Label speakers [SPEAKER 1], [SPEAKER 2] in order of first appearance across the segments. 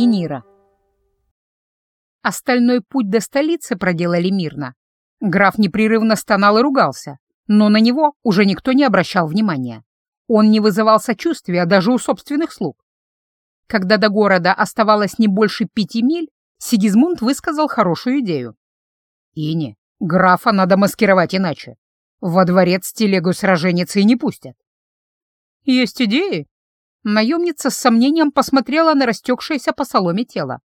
[SPEAKER 1] и Нира. Остальной путь до столицы проделали мирно. Граф непрерывно стонал и ругался, но на него уже никто не обращал внимания. Он не вызывал сочувствия даже у собственных слуг. Когда до города оставалось не больше пяти миль, Сигизмунд высказал хорошую идею. «Ини, графа надо маскировать иначе. Во дворец телегу с роженицей не пустят». «Есть идеи?» Наемница с сомнением посмотрела на растекшееся по соломе тело.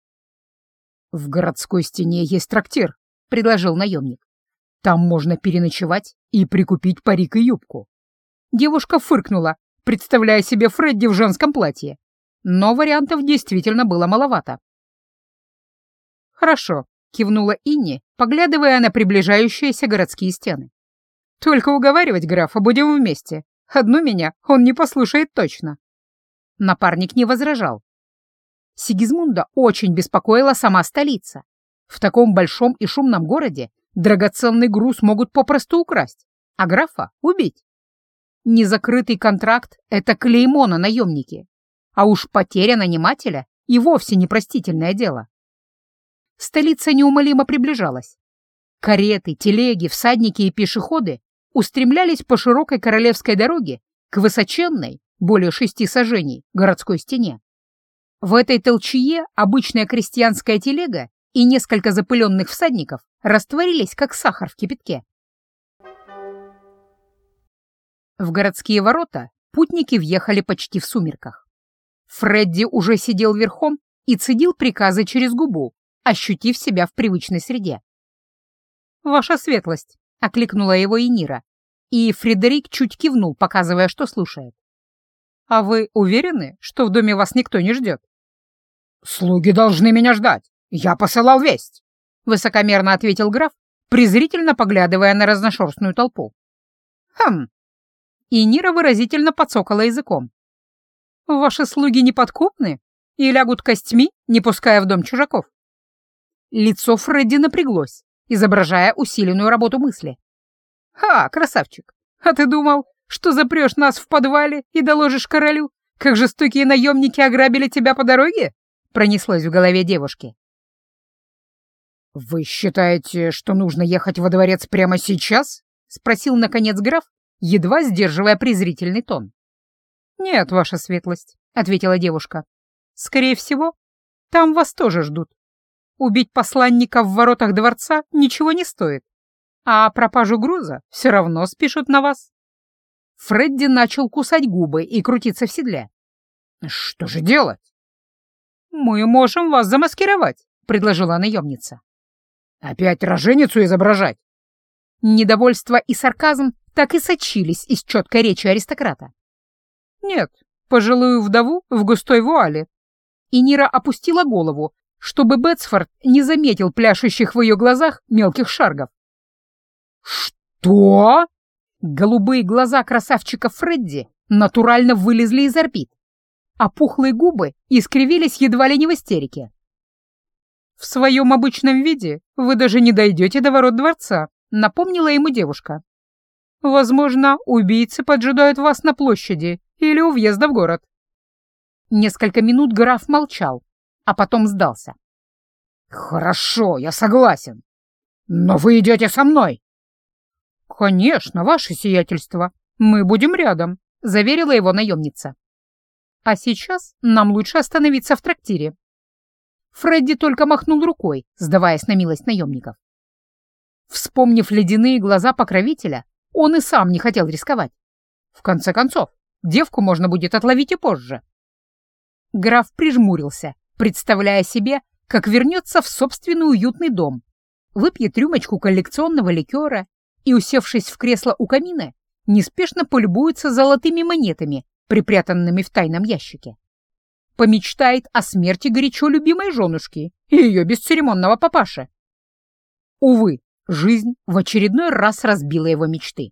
[SPEAKER 1] «В городской стене есть трактир», — предложил наемник. «Там можно переночевать и прикупить парик и юбку». Девушка фыркнула, представляя себе Фредди в женском платье. Но вариантов действительно было маловато. «Хорошо», — кивнула Инни, поглядывая на приближающиеся городские стены. «Только уговаривать графа будем вместе. Одну меня он не послушает точно». Напарник не возражал. Сигизмунда очень беспокоила сама столица. В таком большом и шумном городе драгоценный груз могут попросту украсть, а графа — убить. Незакрытый контракт — это клеймо на наемнике, а уж потеря нанимателя и вовсе непростительное дело. Столица неумолимо приближалась. Кареты, телеги, всадники и пешеходы устремлялись по широкой королевской дороге к высоченной, более шести сажений, городской стене. В этой толчье обычная крестьянская телега и несколько запыленных всадников растворились, как сахар в кипятке. В городские ворота путники въехали почти в сумерках. Фредди уже сидел верхом и цедил приказы через губу, ощутив себя в привычной среде. «Ваша светлость!» — окликнула его Энира, и Фредерик чуть кивнул, показывая, что слушает. «А вы уверены, что в доме вас никто не ждет?» «Слуги должны меня ждать. Я посылал весть», — высокомерно ответил граф, презрительно поглядывая на разношерстную толпу. «Хм». И Нира выразительно подсокала языком. «Ваши слуги неподкупны и лягут костьми, не пуская в дом чужаков?» Лицо Фредди напряглось, изображая усиленную работу мысли. «Ха, красавчик, а ты думал, что запрешь нас в подвале и доложишь королю, как жестокие наемники ограбили тебя по дороге?» пронеслось в голове девушки. «Вы считаете, что нужно ехать во дворец прямо сейчас?» — спросил, наконец, граф, едва сдерживая презрительный тон. «Нет, ваша светлость», — ответила девушка. «Скорее всего, там вас тоже ждут. Убить посланника в воротах дворца ничего не стоит, а пропажу груза все равно спишут на вас». Фредди начал кусать губы и крутиться в седле. «Что же делать?» «Мы можем вас замаскировать», — предложила наемница. «Опять роженицу изображать?» Недовольство и сарказм так и сочились из четкой речи аристократа. «Нет, пожилую вдову в густой вуале». И Нира опустила голову, чтобы Бетсфорд не заметил пляшущих в ее глазах мелких шаргов. «Что?» Голубые глаза красавчика Фредди натурально вылезли из орбит а пухлые губы искривились едва ли не в истерике. «В своем обычном виде вы даже не дойдете до ворот дворца», — напомнила ему девушка. «Возможно, убийцы поджидают вас на площади или у въезда в город». Несколько минут граф молчал, а потом сдался. «Хорошо, я согласен. Но вы идете со мной». «Конечно, ваше сиятельство. Мы будем рядом», — заверила его наемница. А сейчас нам лучше остановиться в трактире. Фредди только махнул рукой, сдаваясь на милость наемников. Вспомнив ледяные глаза покровителя, он и сам не хотел рисковать. В конце концов, девку можно будет отловить и позже. Граф прижмурился, представляя себе, как вернется в собственный уютный дом, выпьет рюмочку коллекционного ликера и, усевшись в кресло у камина, неспешно полюбуется золотыми монетами, припрятанными в тайном ящике. Помечтает о смерти горячо любимой женушки и ее бесцеремонного папаши. Увы, жизнь в очередной раз разбила его мечты.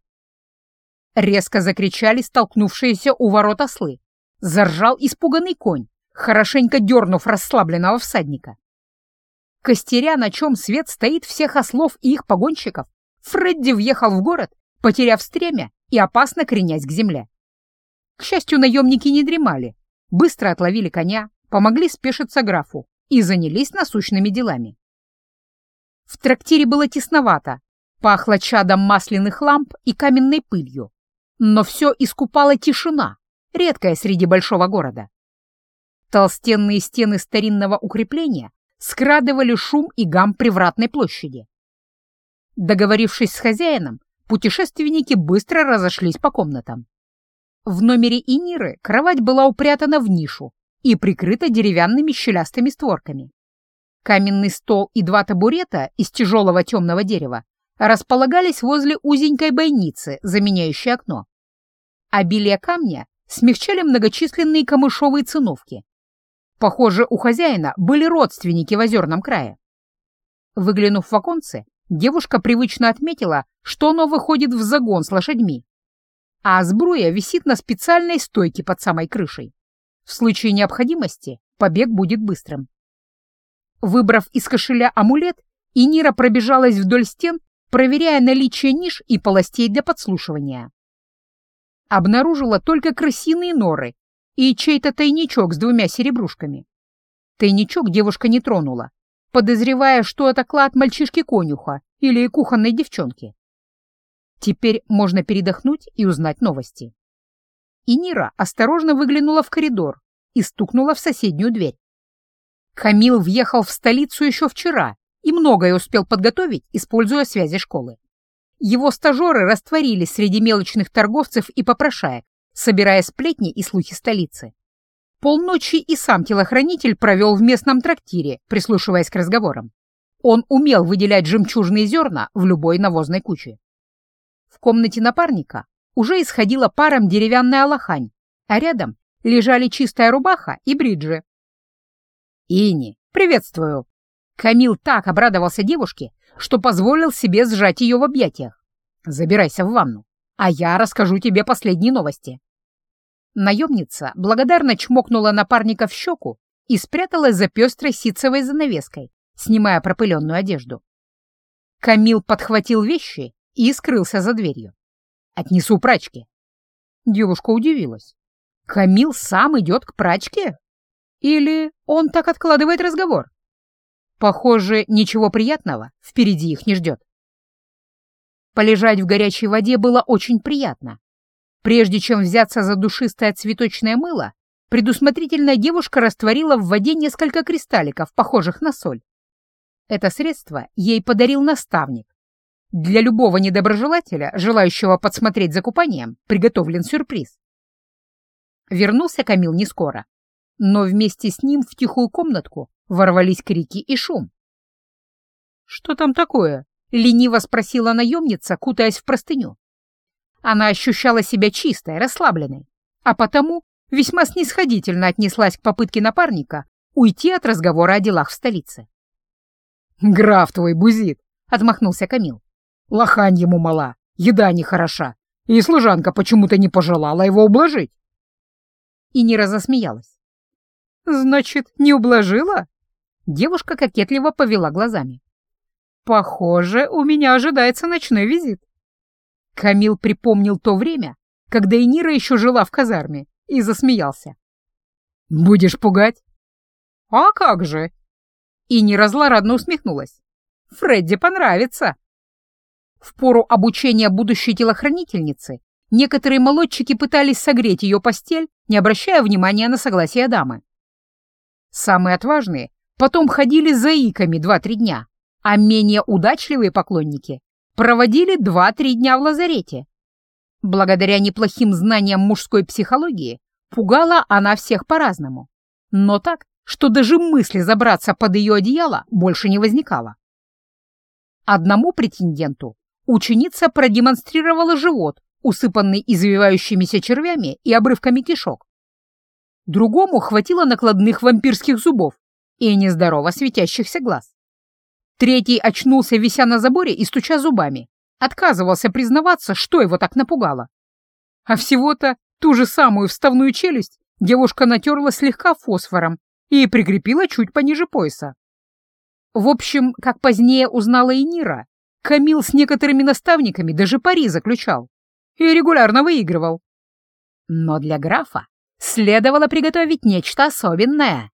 [SPEAKER 1] Резко закричали столкнувшиеся у ворот ослы. Заржал испуганный конь, хорошенько дернув расслабленного всадника. Костеря, на чем свет стоит всех ослов и их погонщиков, Фредди въехал в город, потеряв стремя и опасно кренясь к земле. К счастью, наемники не дремали. Быстро отловили коня, помогли спешиться графу, и занялись насущными делами. В трактире было тесновато, пахло чадом масляных ламп и каменной пылью, но все искупала тишина, редкая среди большого города. Толстенные стены старинного укрепления скрадывали шум и гам привратной площади. Договорившись с хозяином, путешественники быстро разошлись по комнатам. В номере Иниры кровать была упрятана в нишу и прикрыта деревянными щелястыми створками. Каменный стол и два табурета из тяжелого темного дерева располагались возле узенькой бойницы, заменяющей окно. Обилие камня смягчали многочисленные камышовые циновки. Похоже, у хозяина были родственники в озерном крае. Выглянув в оконце, девушка привычно отметила, что оно выходит в загон с лошадьми, а сбруя висит на специальной стойке под самой крышей. В случае необходимости побег будет быстрым. Выбрав из кошеля амулет, Инира пробежалась вдоль стен, проверяя наличие ниш и полостей для подслушивания. Обнаружила только крысиные норы и чей-то тайничок с двумя серебрушками. Тайничок девушка не тронула, подозревая, что это клад мальчишки-конюха или кухонной девчонки. Теперь можно передохнуть и узнать новости. И Нира осторожно выглянула в коридор и стукнула в соседнюю дверь. Камил въехал в столицу еще вчера и многое успел подготовить, используя связи школы. Его стажеры растворились среди мелочных торговцев и попрошаек, собирая сплетни и слухи столицы. Полночи и сам телохранитель провел в местном трактире, прислушиваясь к разговорам. Он умел выделять жемчужные зерна в любой навозной куче. В комнате напарника уже исходила паром деревянная лохань, а рядом лежали чистая рубаха и бриджи. «Ини, приветствую!» Камил так обрадовался девушке, что позволил себе сжать ее в объятиях. «Забирайся в ванну, а я расскажу тебе последние новости». Наемница благодарно чмокнула напарника в щеку и спряталась за пестрой ситцевой занавеской, снимая пропыленную одежду. Камил подхватил вещи и скрылся за дверью. «Отнесу прачке». Девушка удивилась. «Камил сам идет к прачке? Или он так откладывает разговор?» Похоже, ничего приятного впереди их не ждет. Полежать в горячей воде было очень приятно. Прежде чем взяться за душистое цветочное мыло, предусмотрительная девушка растворила в воде несколько кристалликов, похожих на соль. Это средство ей подарил наставник. Для любого недоброжелателя, желающего подсмотреть за купанием, приготовлен сюрприз. Вернулся Камил не скоро, но вместе с ним в тихую комнатку ворвались крики и шум. «Что там такое?» — лениво спросила наемница, кутаясь в простыню. Она ощущала себя чистой, расслабленной, а потому весьма снисходительно отнеслась к попытке напарника уйти от разговора о делах в столице. «Граф твой бузит!» — отмахнулся Камил. «Лохань ему мала, еда нехороша, и служанка почему-то не пожелала его ублажить». И не разосмеялась. «Значит, не ублажила?» Девушка кокетливо повела глазами. «Похоже, у меня ожидается ночной визит». Камил припомнил то время, когда Энира еще жила в казарме, и засмеялся. «Будешь пугать?» «А как же?» И Нира злорадно усмехнулась. «Фредди понравится!» В пору обучения будущей телохранительницы некоторые молодчики пытались согреть ее постель, не обращая внимания на согласие дамы. Самые отважные потом ходили заиками два-три дня, а менее удачливые поклонники проводили два-три дня в лазарете. Благодаря неплохим знаниям мужской психологии пугала она всех по-разному, но так, что даже мысли забраться под ее одеяло больше не возникало. Одному претенденту ученица продемонстрировала живот, усыпанный извивающимися червями и обрывками кишок. Другому хватило накладных вампирских зубов и нездорово светящихся глаз. Третий очнулся, вися на заборе и стуча зубами. Отказывался признаваться, что его так напугало. А всего-то ту же самую вставную челюсть девушка натерла слегка фосфором и прикрепила чуть пониже пояса. В общем, как позднее узнала и Нира, Камил с некоторыми наставниками даже пари заключал и регулярно выигрывал. Но для графа следовало приготовить нечто особенное.